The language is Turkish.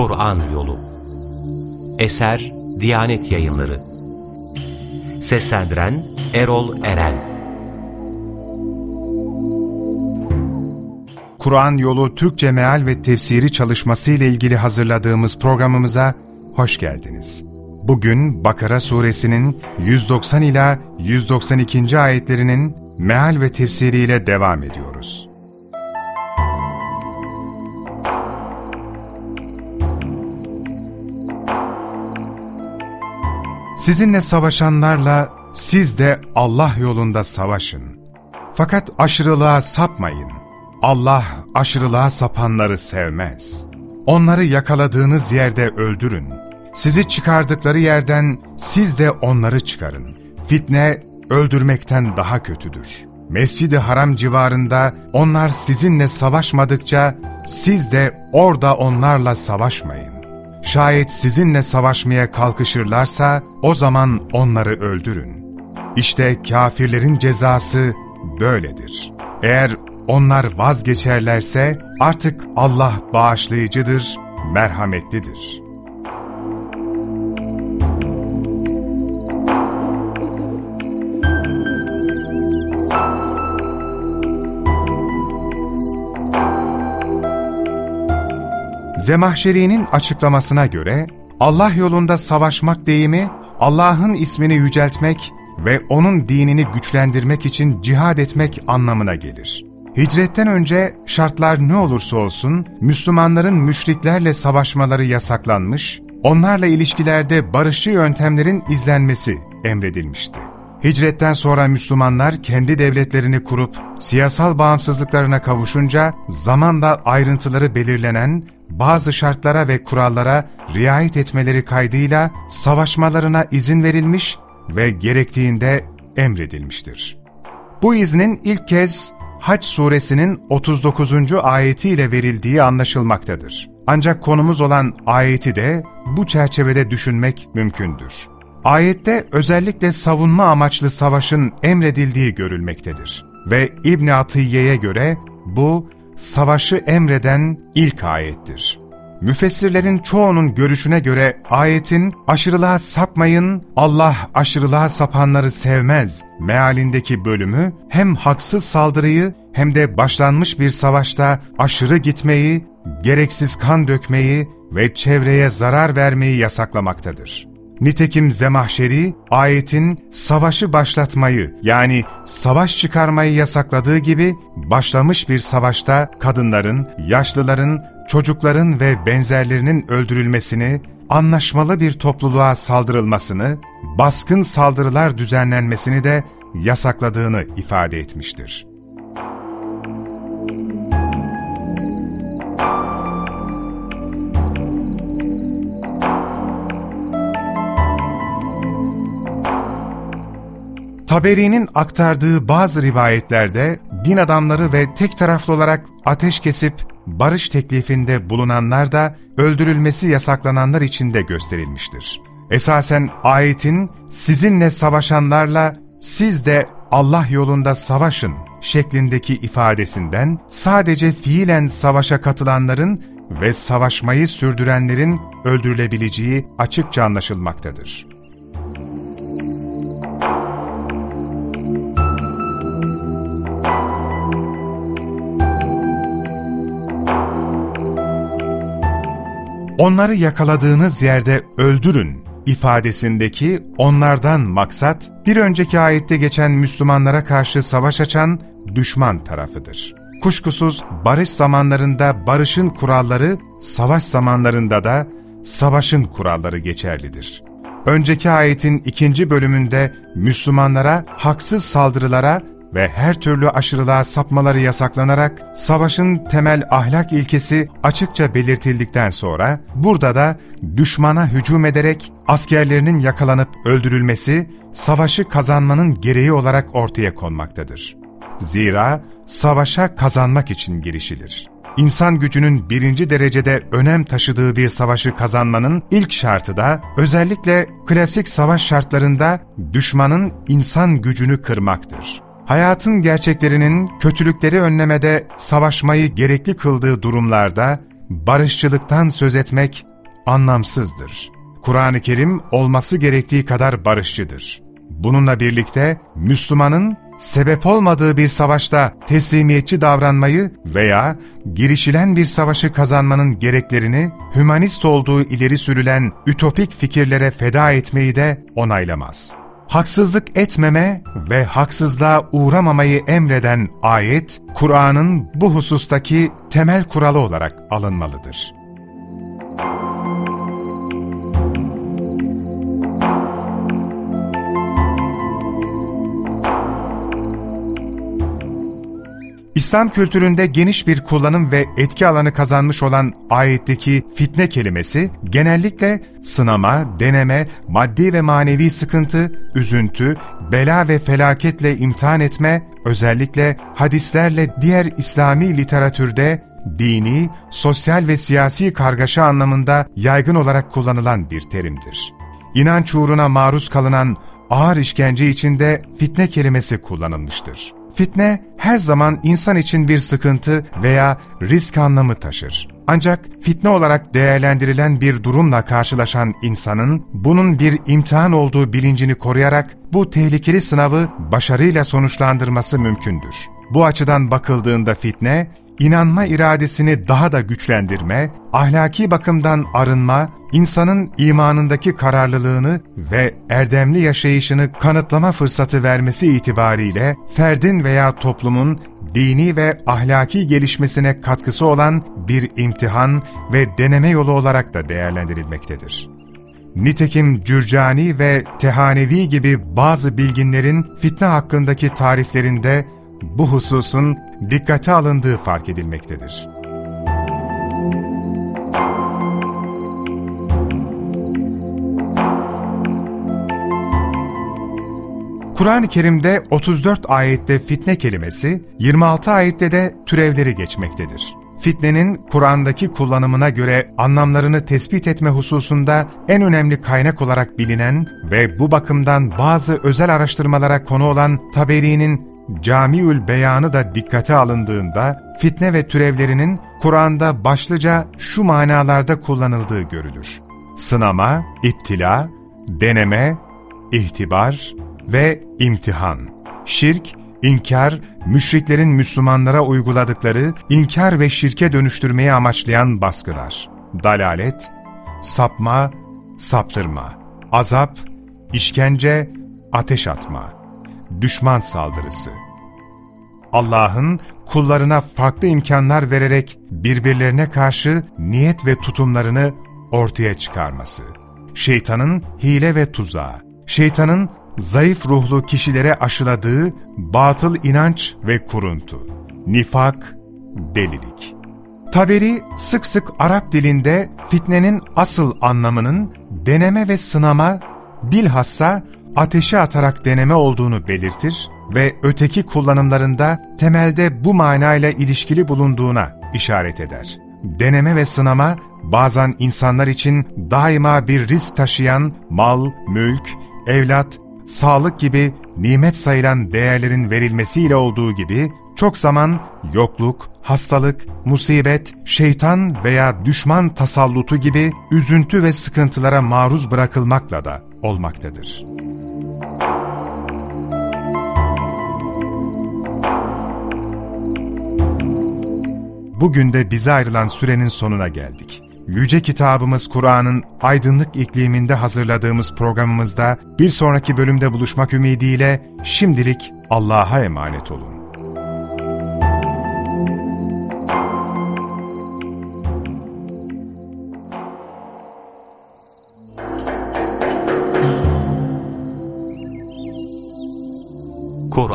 Kur'an Yolu Eser Diyanet Yayınları Seslendiren Erol Eren Kur'an Yolu Türkçe Meal ve Tefsiri çalışması ile ilgili hazırladığımız programımıza hoş geldiniz. Bugün Bakara suresinin 190 ila 192. ayetlerinin meal ve tefsiriyle devam ediyoruz. Sizinle savaşanlarla siz de Allah yolunda savaşın. Fakat aşırılığa sapmayın. Allah aşırılığa sapanları sevmez. Onları yakaladığınız yerde öldürün. Sizi çıkardıkları yerden siz de onları çıkarın. Fitne öldürmekten daha kötüdür. Mescid-i Haram civarında onlar sizinle savaşmadıkça siz de orada onlarla savaşmayın. Şayet sizinle savaşmaya kalkışırlarsa o zaman onları öldürün. İşte kafirlerin cezası böyledir. Eğer onlar vazgeçerlerse artık Allah bağışlayıcıdır, merhametlidir. Zemahşeri'nin açıklamasına göre Allah yolunda savaşmak deyimi Allah'ın ismini yüceltmek ve O'nun dinini güçlendirmek için cihad etmek anlamına gelir. Hicretten önce şartlar ne olursa olsun Müslümanların müşriklerle savaşmaları yasaklanmış, onlarla ilişkilerde barışçı yöntemlerin izlenmesi emredilmişti. Hicretten sonra Müslümanlar kendi devletlerini kurup siyasal bağımsızlıklarına kavuşunca zamanla ayrıntıları belirlenen bazı şartlara ve kurallara riayet etmeleri kaydıyla savaşmalarına izin verilmiş ve gerektiğinde emredilmiştir. Bu iznin ilk kez Haç suresinin 39. ayetiyle verildiği anlaşılmaktadır. Ancak konumuz olan ayeti de bu çerçevede düşünmek mümkündür. Ayette özellikle savunma amaçlı savaşın emredildiği görülmektedir. Ve İbn Atiyye'ye göre bu savaşı emreden ilk ayettir. Müfessirlerin çoğunun görüşüne göre ayetin aşırılığa sapmayın, Allah aşırılığa sapanları sevmez mealindeki bölümü hem haksız saldırıyı hem de başlanmış bir savaşta aşırı gitmeyi, gereksiz kan dökmeyi ve çevreye zarar vermeyi yasaklamaktadır. Nitekim Zemahşeri, ayetin savaşı başlatmayı yani savaş çıkarmayı yasakladığı gibi başlamış bir savaşta kadınların, yaşlıların, çocukların ve benzerlerinin öldürülmesini, anlaşmalı bir topluluğa saldırılmasını, baskın saldırılar düzenlenmesini de yasakladığını ifade etmiştir. Taberi'nin aktardığı bazı rivayetlerde din adamları ve tek taraflı olarak ateş kesip barış teklifinde bulunanlar da öldürülmesi yasaklananlar içinde gösterilmiştir. Esasen ayetin sizinle savaşanlarla siz de Allah yolunda savaşın şeklindeki ifadesinden sadece fiilen savaşa katılanların ve savaşmayı sürdürenlerin öldürülebileceği açıkça anlaşılmaktadır. Onları yakaladığınız yerde öldürün ifadesindeki onlardan maksat, bir önceki ayette geçen Müslümanlara karşı savaş açan düşman tarafıdır. Kuşkusuz barış zamanlarında barışın kuralları, savaş zamanlarında da savaşın kuralları geçerlidir. Önceki ayetin ikinci bölümünde Müslümanlara haksız saldırılara ve her türlü aşırılığa sapmaları yasaklanarak savaşın temel ahlak ilkesi açıkça belirtildikten sonra burada da düşmana hücum ederek askerlerinin yakalanıp öldürülmesi savaşı kazanmanın gereği olarak ortaya konmaktadır. Zira savaşa kazanmak için girişilir. İnsan gücünün birinci derecede önem taşıdığı bir savaşı kazanmanın ilk şartı da özellikle klasik savaş şartlarında düşmanın insan gücünü kırmaktır hayatın gerçeklerinin kötülükleri önlemede savaşmayı gerekli kıldığı durumlarda barışçılıktan söz etmek anlamsızdır. Kur'an-ı Kerim olması gerektiği kadar barışçıdır. Bununla birlikte Müslümanın sebep olmadığı bir savaşta teslimiyetçi davranmayı veya girişilen bir savaşı kazanmanın gereklerini hümanist olduğu ileri sürülen ütopik fikirlere feda etmeyi de onaylamaz. Haksızlık etmeme ve haksızlığa uğramamayı emreden ayet, Kur'an'ın bu husustaki temel kuralı olarak alınmalıdır. İslam kültüründe geniş bir kullanım ve etki alanı kazanmış olan ayetteki fitne kelimesi genellikle sınama, deneme, maddi ve manevi sıkıntı, üzüntü, bela ve felaketle imtihan etme, özellikle hadislerle diğer İslami literatürde dini, sosyal ve siyasi kargaşa anlamında yaygın olarak kullanılan bir terimdir. İnanç uğruna maruz kalınan ağır işkence içinde fitne kelimesi kullanılmıştır. Fitne her zaman insan için bir sıkıntı veya risk anlamı taşır. Ancak fitne olarak değerlendirilen bir durumla karşılaşan insanın bunun bir imtihan olduğu bilincini koruyarak bu tehlikeli sınavı başarıyla sonuçlandırması mümkündür. Bu açıdan bakıldığında fitne, inanma iradesini daha da güçlendirme, ahlaki bakımdan arınma, insanın imanındaki kararlılığını ve erdemli yaşayışını kanıtlama fırsatı vermesi itibariyle ferdin veya toplumun dini ve ahlaki gelişmesine katkısı olan bir imtihan ve deneme yolu olarak da değerlendirilmektedir. Nitekim Cürcani ve Tehanevi gibi bazı bilginlerin fitne hakkındaki tariflerinde bu hususun dikkate alındığı fark edilmektedir. Kur'an-ı Kerim'de 34 ayette fitne kelimesi, 26 ayette de türevleri geçmektedir. Fitnenin Kur'an'daki kullanımına göre anlamlarını tespit etme hususunda en önemli kaynak olarak bilinen ve bu bakımdan bazı özel araştırmalara konu olan Taberi'nin Camiül Beyanı da dikkate alındığında fitne ve türevlerinin Kur'an'da başlıca şu manalarda kullanıldığı görülür. Sınama, iptila, deneme, ihtibar ve imtihan. Şirk, inkar, müşriklerin Müslümanlara uyguladıkları inkar ve şirke dönüştürmeyi amaçlayan baskılar. Dalalet, sapma, saptırma, azap, işkence, ateş atma.'' Düşman saldırısı. Allah'ın kullarına farklı imkanlar vererek birbirlerine karşı niyet ve tutumlarını ortaya çıkarması. Şeytanın hile ve tuzağı, şeytanın zayıf ruhlu kişilere aşıladığı batıl inanç ve kuruntu, nifak, delilik. Taberi sık sık Arap dilinde fitnenin asıl anlamının deneme ve sınama, bilhassa ateşe atarak deneme olduğunu belirtir ve öteki kullanımlarında temelde bu manayla ilişkili bulunduğuna işaret eder. Deneme ve sınama bazen insanlar için daima bir risk taşıyan mal, mülk, evlat, sağlık gibi nimet sayılan değerlerin verilmesiyle olduğu gibi çok zaman yokluk, hastalık, musibet, şeytan veya düşman tasallutu gibi üzüntü ve sıkıntılara maruz bırakılmakla da olmaktadır. Bugün de bize ayrılan sürenin sonuna geldik. Yüce kitabımız Kur'an'ın aydınlık ikliminde hazırladığımız programımızda bir sonraki bölümde buluşmak ümidiyle şimdilik Allah'a emanet olun.